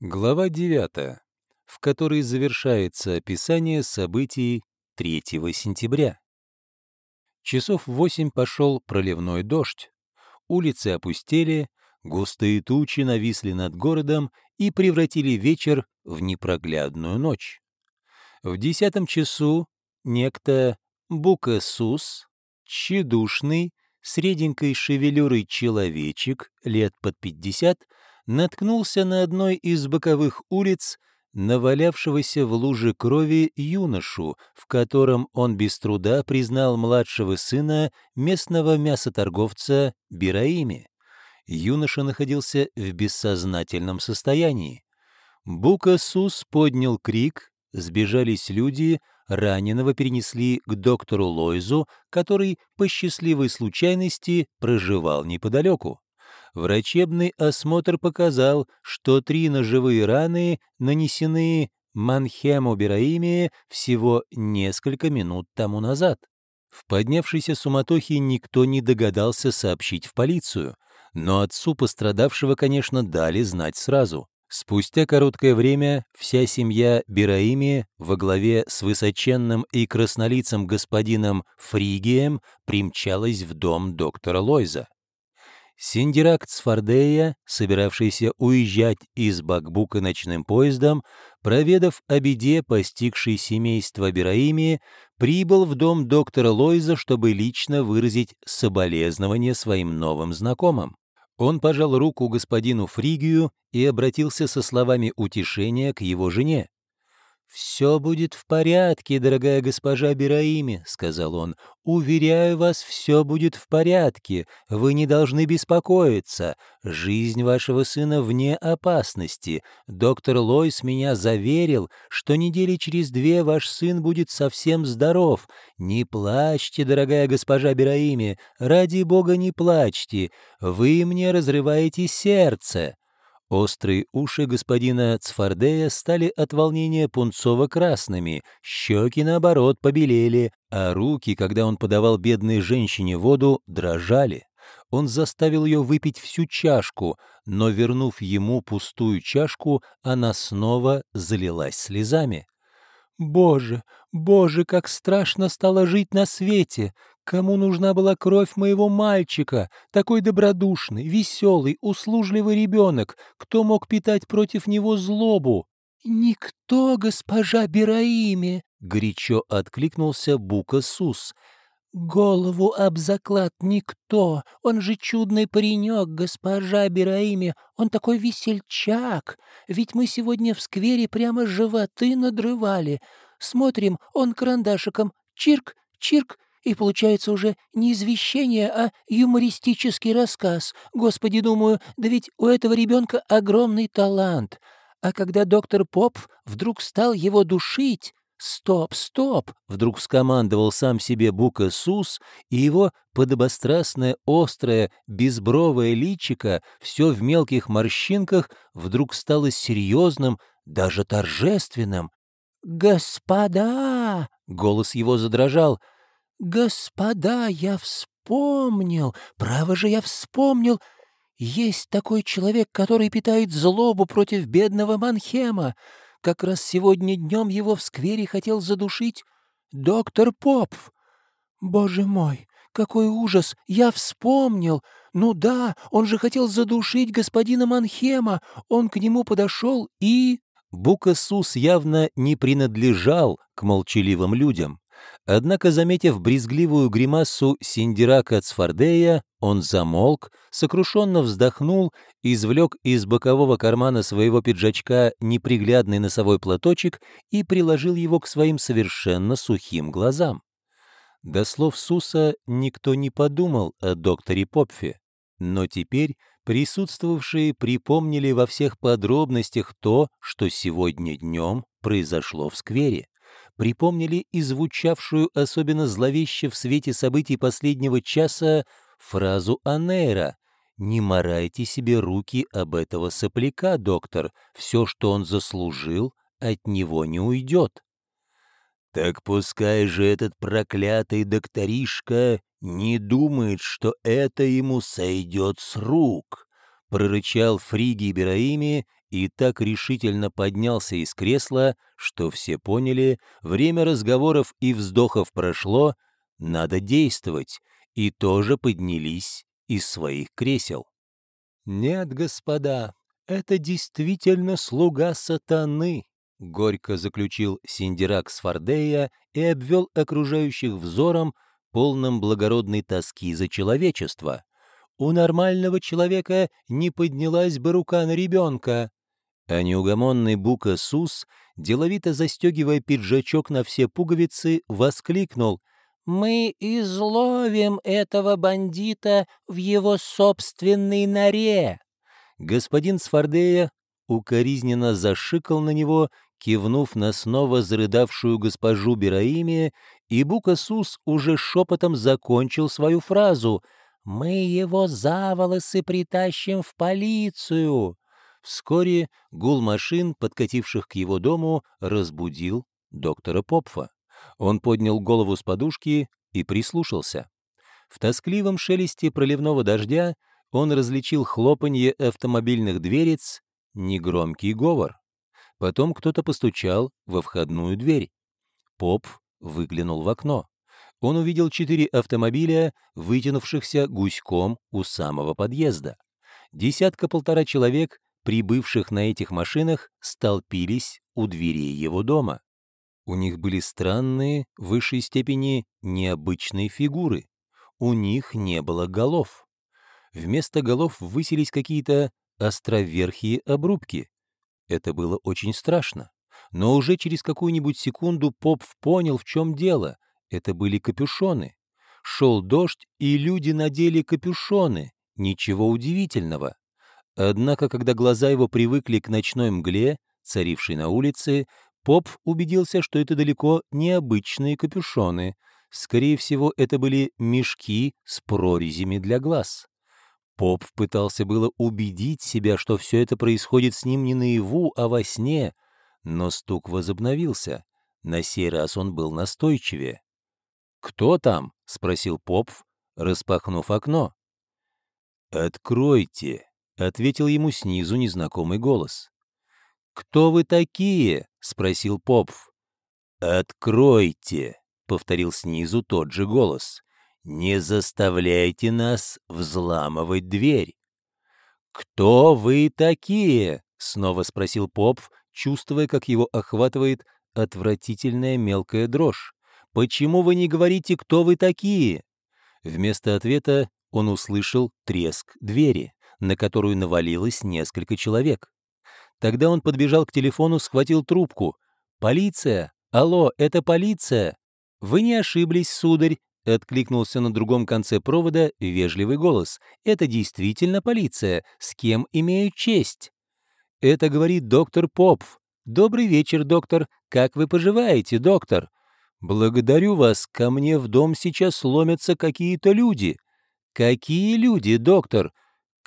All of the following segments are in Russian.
Глава 9, в которой завершается описание событий 3 сентября. Часов восемь пошел проливной дождь. Улицы опустели, густые тучи нависли над городом и превратили вечер в непроглядную ночь. В десятом часу некто Букасус, тщедушный, среденькой шевелюрой человечек, лет под пятьдесят, наткнулся на одной из боковых улиц навалявшегося в луже крови юношу, в котором он без труда признал младшего сына местного мясоторговца Бираими. Юноша находился в бессознательном состоянии. Букасус поднял крик, сбежались люди, раненого перенесли к доктору Лойзу, который по счастливой случайности проживал неподалеку. Врачебный осмотр показал, что три ножевые раны нанесены Манхему Бераиме всего несколько минут тому назад. В поднявшейся суматохе никто не догадался сообщить в полицию, но отцу пострадавшего, конечно, дали знать сразу. Спустя короткое время вся семья Бераими во главе с высоченным и краснолицым господином Фригием примчалась в дом доктора Лойза. Синдирак Цфардея, собиравшийся уезжать из Бакбука ночным поездом, проведав о беде, постигшей семейство Бераими, прибыл в дом доктора Лойза, чтобы лично выразить соболезнование своим новым знакомым. Он пожал руку господину Фригию и обратился со словами утешения к его жене. «Все будет в порядке, дорогая госпожа Бераими», — сказал он. «Уверяю вас, все будет в порядке. Вы не должны беспокоиться. Жизнь вашего сына вне опасности. Доктор Лойс меня заверил, что недели через две ваш сын будет совсем здоров. Не плачьте, дорогая госпожа Бераими, ради бога не плачьте. Вы мне разрываете сердце». Острые уши господина Цфардея стали от волнения пунцово-красными, щеки, наоборот, побелели, а руки, когда он подавал бедной женщине воду, дрожали. Он заставил ее выпить всю чашку, но, вернув ему пустую чашку, она снова залилась слезами. «Боже, боже, как страшно стало жить на свете! Кому нужна была кровь моего мальчика? Такой добродушный, веселый, услужливый ребенок. Кто мог питать против него злобу? «Никто, госпожа Бераими!» — горячо откликнулся Бука Сус. «Голову об заклад никто! Он же чудный паренек, госпожа Бераими! Он такой весельчак! Ведь мы сегодня в сквере прямо животы надрывали. Смотрим, он карандашиком. Чирк, чирк, и получается уже не извещение, а юмористический рассказ. Господи, думаю, да ведь у этого ребенка огромный талант. А когда доктор Поп вдруг стал его душить... «Стоп, стоп!» — вдруг скомандовал сам себе Бука Сус, и его подобострастное, острое, безбровое личико, все в мелких морщинках, вдруг стало серьезным, даже торжественным. «Господа!» — голос его задрожал — «Господа, я вспомнил! Право же, я вспомнил! Есть такой человек, который питает злобу против бедного Манхема. Как раз сегодня днем его в сквере хотел задушить доктор Попф. Боже мой, какой ужас! Я вспомнил! Ну да, он же хотел задушить господина Манхема. Он к нему подошел и...» Букасус явно не принадлежал к молчаливым людям. Однако, заметив брезгливую гримасу Синдирака Цфардея, он замолк, сокрушенно вздохнул, извлек из бокового кармана своего пиджачка неприглядный носовой платочек и приложил его к своим совершенно сухим глазам. До слов Суса никто не подумал о докторе Попфе, но теперь присутствовавшие припомнили во всех подробностях то, что сегодня днем произошло в сквере припомнили и звучавшую особенно зловеще в свете событий последнего часа фразу Анейра «Не морайте себе руки об этого сопляка, доктор, все, что он заслужил, от него не уйдет». «Так пускай же этот проклятый докторишка не думает, что это ему сойдет с рук», — прорычал Фриги Бераими и так решительно поднялся из кресла, что все поняли, время разговоров и вздохов прошло, надо действовать, и тоже поднялись из своих кресел. «Нет, господа, это действительно слуга сатаны», — горько заключил Синдирак Сфардея и обвел окружающих взором, полным благородной тоски за человечество. «У нормального человека не поднялась бы рука на ребенка». А неугомонный Бука Сус, деловито застегивая пиджачок на все пуговицы, воскликнул «Мы изловим этого бандита в его собственной норе!» Господин Сфардея укоризненно зашикал на него, кивнув на снова зарыдавшую госпожу Бераиме, и Букасус уже шепотом закончил свою фразу «Мы его за волосы притащим в полицию!» Вскоре гул машин, подкативших к его дому, разбудил доктора Попфа. Он поднял голову с подушки и прислушался. В тоскливом шелесте проливного дождя он различил хлопанье автомобильных дверец, негромкий говор. Потом кто-то постучал во входную дверь. Поп выглянул в окно. Он увидел четыре автомобиля, вытянувшихся гуськом у самого подъезда. Десятка-полтора человек, прибывших на этих машинах, столпились у дверей его дома. У них были странные, в высшей степени необычные фигуры. У них не было голов. Вместо голов высились какие-то островерхие обрубки. Это было очень страшно. Но уже через какую-нибудь секунду Поп понял, в чем дело. Это были капюшоны. Шел дождь, и люди надели капюшоны. Ничего удивительного. Однако, когда глаза его привыкли к ночной мгле, царившей на улице, Поп убедился, что это далеко не обычные капюшоны. Скорее всего, это были мешки с прорезями для глаз. Поп пытался было убедить себя, что все это происходит с ним не наяву, а во сне, но стук возобновился. На сей раз он был настойчивее. «Кто там?» — спросил Поп, распахнув окно. «Откройте», — ответил ему снизу незнакомый голос. «Кто вы такие?» — спросил Попф. «Откройте», — повторил снизу тот же голос. «Не заставляйте нас взламывать дверь». «Кто вы такие?» — снова спросил Попф, чувствуя, как его охватывает отвратительная мелкая дрожь. «Почему вы не говорите, кто вы такие?» Вместо ответа он услышал треск двери, на которую навалилось несколько человек. Тогда он подбежал к телефону, схватил трубку. «Полиция! Алло, это полиция!» «Вы не ошиблись, сударь!» — откликнулся на другом конце провода вежливый голос. «Это действительно полиция. С кем имею честь?» Это говорит доктор Попф. «Добрый вечер, доктор. Как вы поживаете, доктор?» «Благодарю вас. Ко мне в дом сейчас ломятся какие-то люди». «Какие люди, доктор?»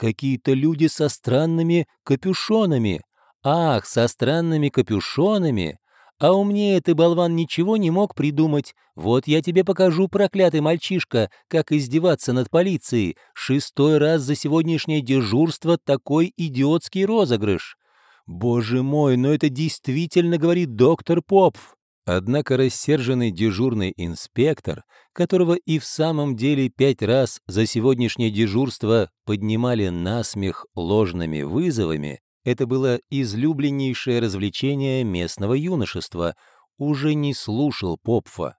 «Какие-то люди со странными капюшонами». «Ах, со странными капюшонами! А умнее ты, болван, ничего не мог придумать. Вот я тебе покажу, проклятый мальчишка, как издеваться над полицией. Шестой раз за сегодняшнее дежурство такой идиотский розыгрыш. Боже мой, но это действительно говорит доктор Попф. Однако рассерженный дежурный инспектор, которого и в самом деле пять раз за сегодняшнее дежурство поднимали на смех ложными вызовами, это было излюбленнейшее развлечение местного юношества. Уже не слушал Попфа.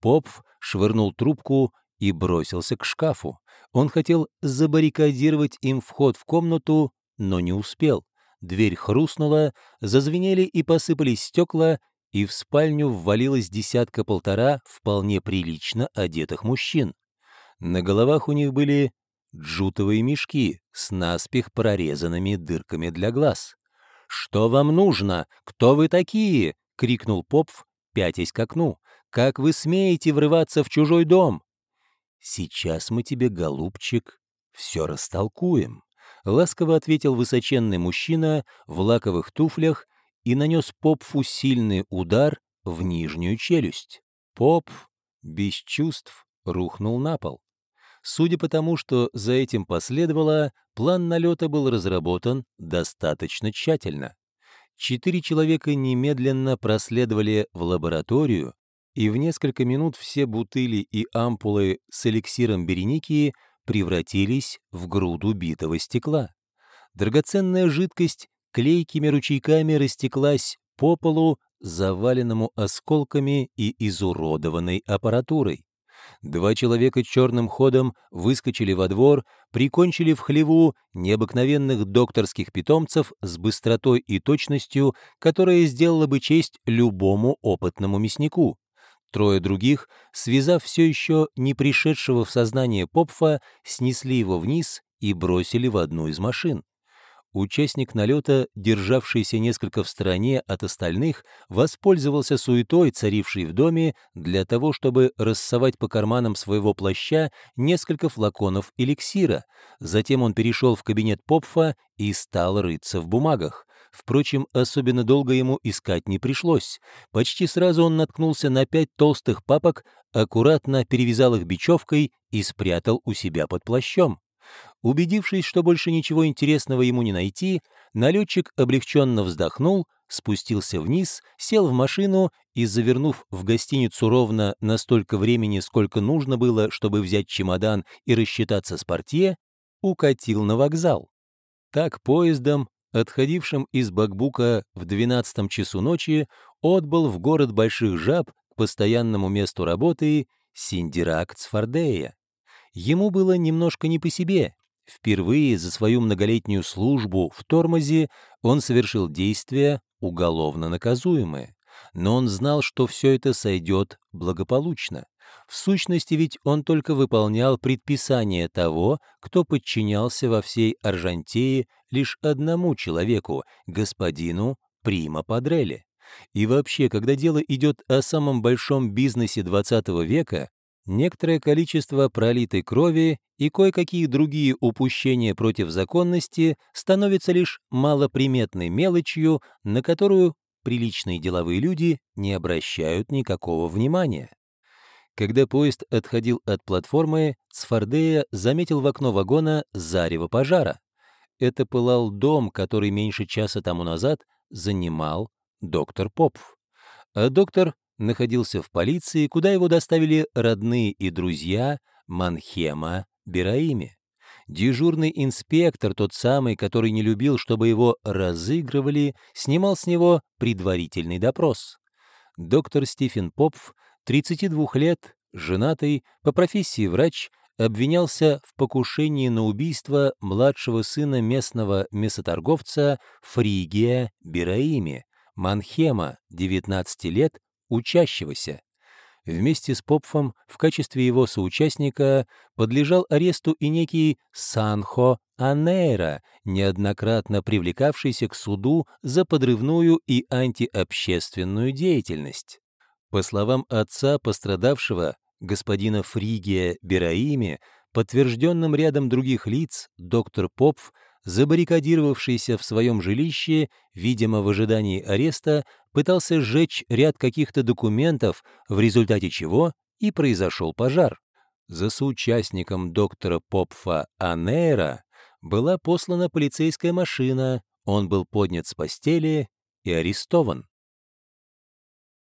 Попф швырнул трубку и бросился к шкафу. Он хотел забаррикадировать им вход в комнату, но не успел. Дверь хрустнула, зазвенели и посыпались стекла, и в спальню ввалилось десятка-полтора вполне прилично одетых мужчин. На головах у них были джутовые мешки с наспех прорезанными дырками для глаз. «Что вам нужно? Кто вы такие?» — крикнул Попф, пятясь к окну. «Как вы смеете врываться в чужой дом?» «Сейчас мы тебе, голубчик, все растолкуем», — ласково ответил высоченный мужчина в лаковых туфлях и нанес Попфу сильный удар в нижнюю челюсть. Попф без чувств рухнул на пол. Судя по тому, что за этим последовало, план налета был разработан достаточно тщательно. Четыре человека немедленно проследовали в лабораторию, и в несколько минут все бутыли и ампулы с эликсиром Береникии превратились в груду битого стекла. Драгоценная жидкость клейкими ручейками растеклась по полу, заваленному осколками и изуродованной аппаратурой. Два человека черным ходом выскочили во двор, прикончили в хлеву необыкновенных докторских питомцев с быстротой и точностью, которая сделала бы честь любому опытному мяснику. Трое других, связав все еще не пришедшего в сознание Попфа, снесли его вниз и бросили в одну из машин. Участник налета, державшийся несколько в стороне от остальных, воспользовался суетой, царившей в доме, для того, чтобы рассовать по карманам своего плаща несколько флаконов эликсира. Затем он перешел в кабинет Попфа и стал рыться в бумагах. Впрочем, особенно долго ему искать не пришлось. Почти сразу он наткнулся на пять толстых папок, аккуратно перевязал их бечевкой и спрятал у себя под плащом. Убедившись, что больше ничего интересного ему не найти, налетчик облегченно вздохнул, спустился вниз, сел в машину и, завернув в гостиницу ровно на столько времени, сколько нужно было, чтобы взять чемодан и рассчитаться с портье, укатил на вокзал. Так поездом, отходившим из Бакбука в 12 часу ночи, отбыл в город Больших Жаб к постоянному месту работы Синдирак Цфардея. Ему было немножко не по себе. Впервые за свою многолетнюю службу в тормозе он совершил действия, уголовно наказуемые. Но он знал, что все это сойдет благополучно. В сущности ведь он только выполнял предписание того, кто подчинялся во всей Аржантее лишь одному человеку, господину Прима Падрелли. И вообще, когда дело идет о самом большом бизнесе XX века, некоторое количество пролитой крови и кое-какие другие упущения против законности становятся лишь малоприметной мелочью, на которую приличные деловые люди не обращают никакого внимания. Когда поезд отходил от платформы, Сфардея заметил в окно вагона зарево пожара. Это пылал дом, который меньше часа тому назад занимал доктор Попф. А доктор находился в полиции, куда его доставили родные и друзья Манхема Бераими. Дежурный инспектор, тот самый, который не любил, чтобы его разыгрывали, снимал с него предварительный допрос. Доктор Стивен Попф, 32 лет, женатый, по профессии врач, обвинялся в покушении на убийство младшего сына местного мясоторговца Фригия Бераими, Манхема, 19 лет, учащегося. Вместе с Попфом в качестве его соучастника подлежал аресту и некий Санхо Анейра, неоднократно привлекавшийся к суду за подрывную и антиобщественную деятельность. По словам отца пострадавшего, господина Фригия Бераими, подтвержденным рядом других лиц, доктор Попф забаррикадировавшийся в своем жилище, видимо, в ожидании ареста, пытался сжечь ряд каких-то документов, в результате чего и произошел пожар. За соучастником доктора Попфа Анейра была послана полицейская машина, он был поднят с постели и арестован.